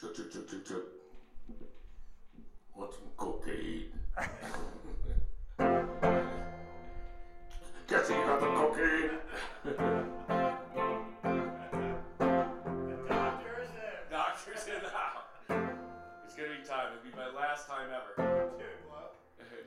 Chug, chug, chug, chug, chug. Want some cocaine? Guess he got the cocaine. the doctor's in. Doctor's in. it's gonna be time. It'll be my last time ever.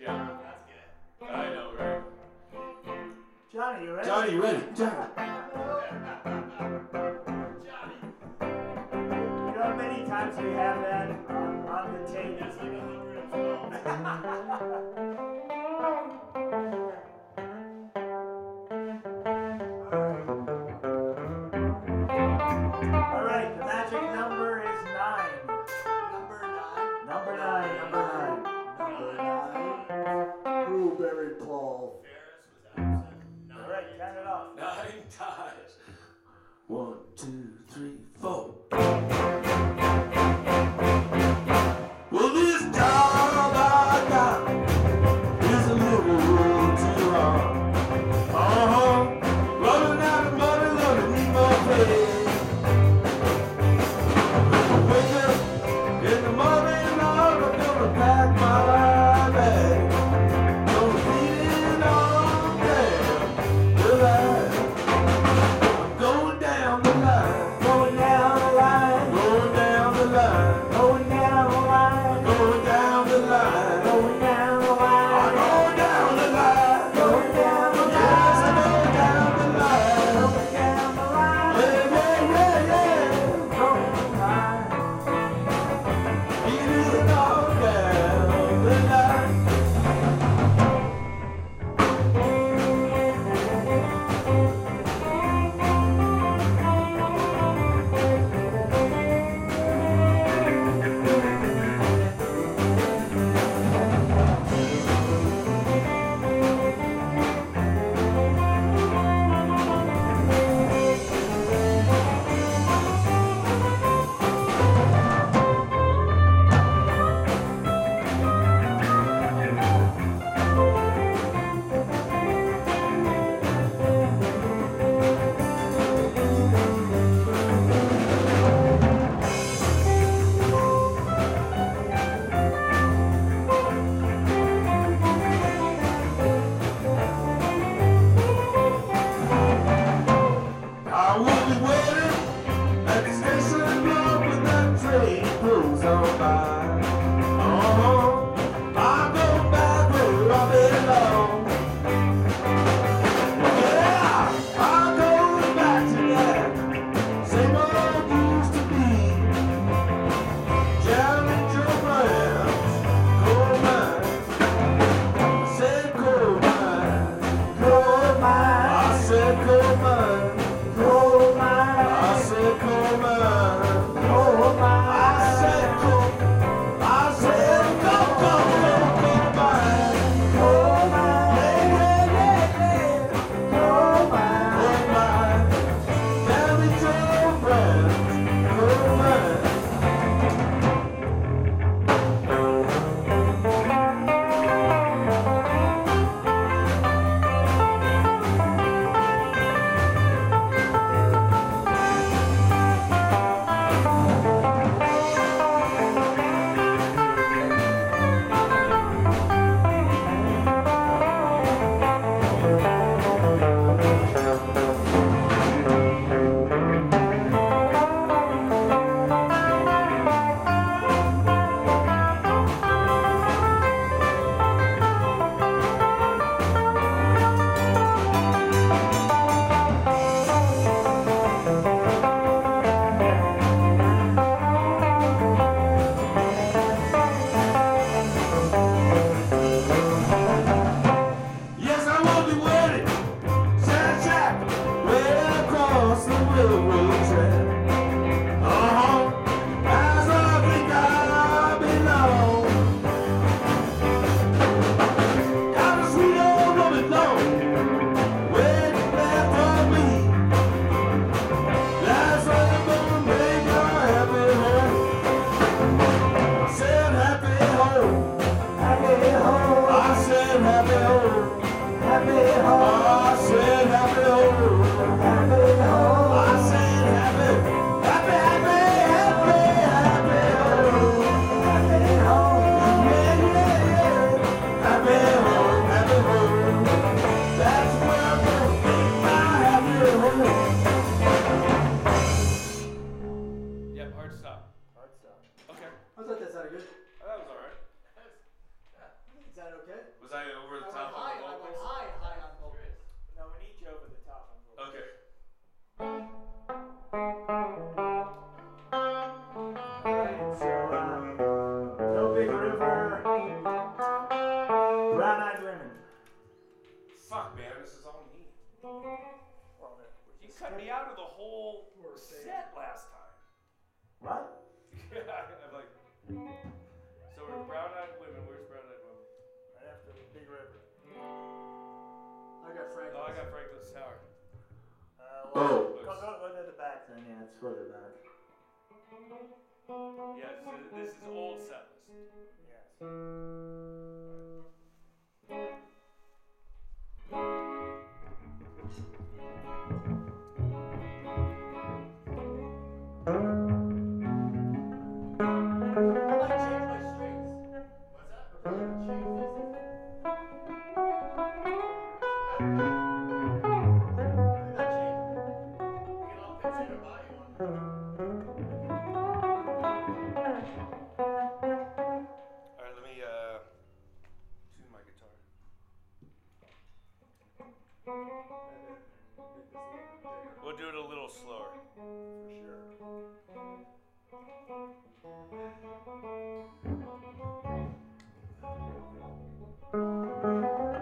yeah. That's good. I know, right? Johnny, you ready? Johnny, you ready? Johnny. you have that on, on the tape. good. That was alright. Is that okay? Was I over the I top went high. of the I went high, high on vocals. No, we need you over the top on vocals. Okay. Alright, so, uh, No Big River, Brown Eyed Women. Fuck, man, this is all me. Well, You cut me out of the whole set last time. What? Yeah, I'm like. So we're brown eyed women. Where's brown eyed women? Right after the Big River. I got Frank. Oh, I got Franklin's Tower. Uh, Oh. Go, go, go to the back then, yeah, it's further back. Yeah, so this is old set list. Yes. We'll do it a little slower. For sure.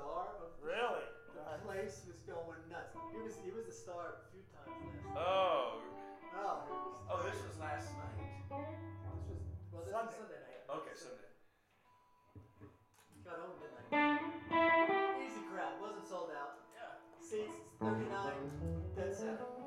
star of the Really? The place was going nuts. He was he was the star a few times last night. Oh. Oh, Oh, this was last night. this was well this Sunday. was Sunday night. Okay, Sunday. Got home midnight. Easy crowd, wasn't sold out. Yeah. Seats 39, dead center.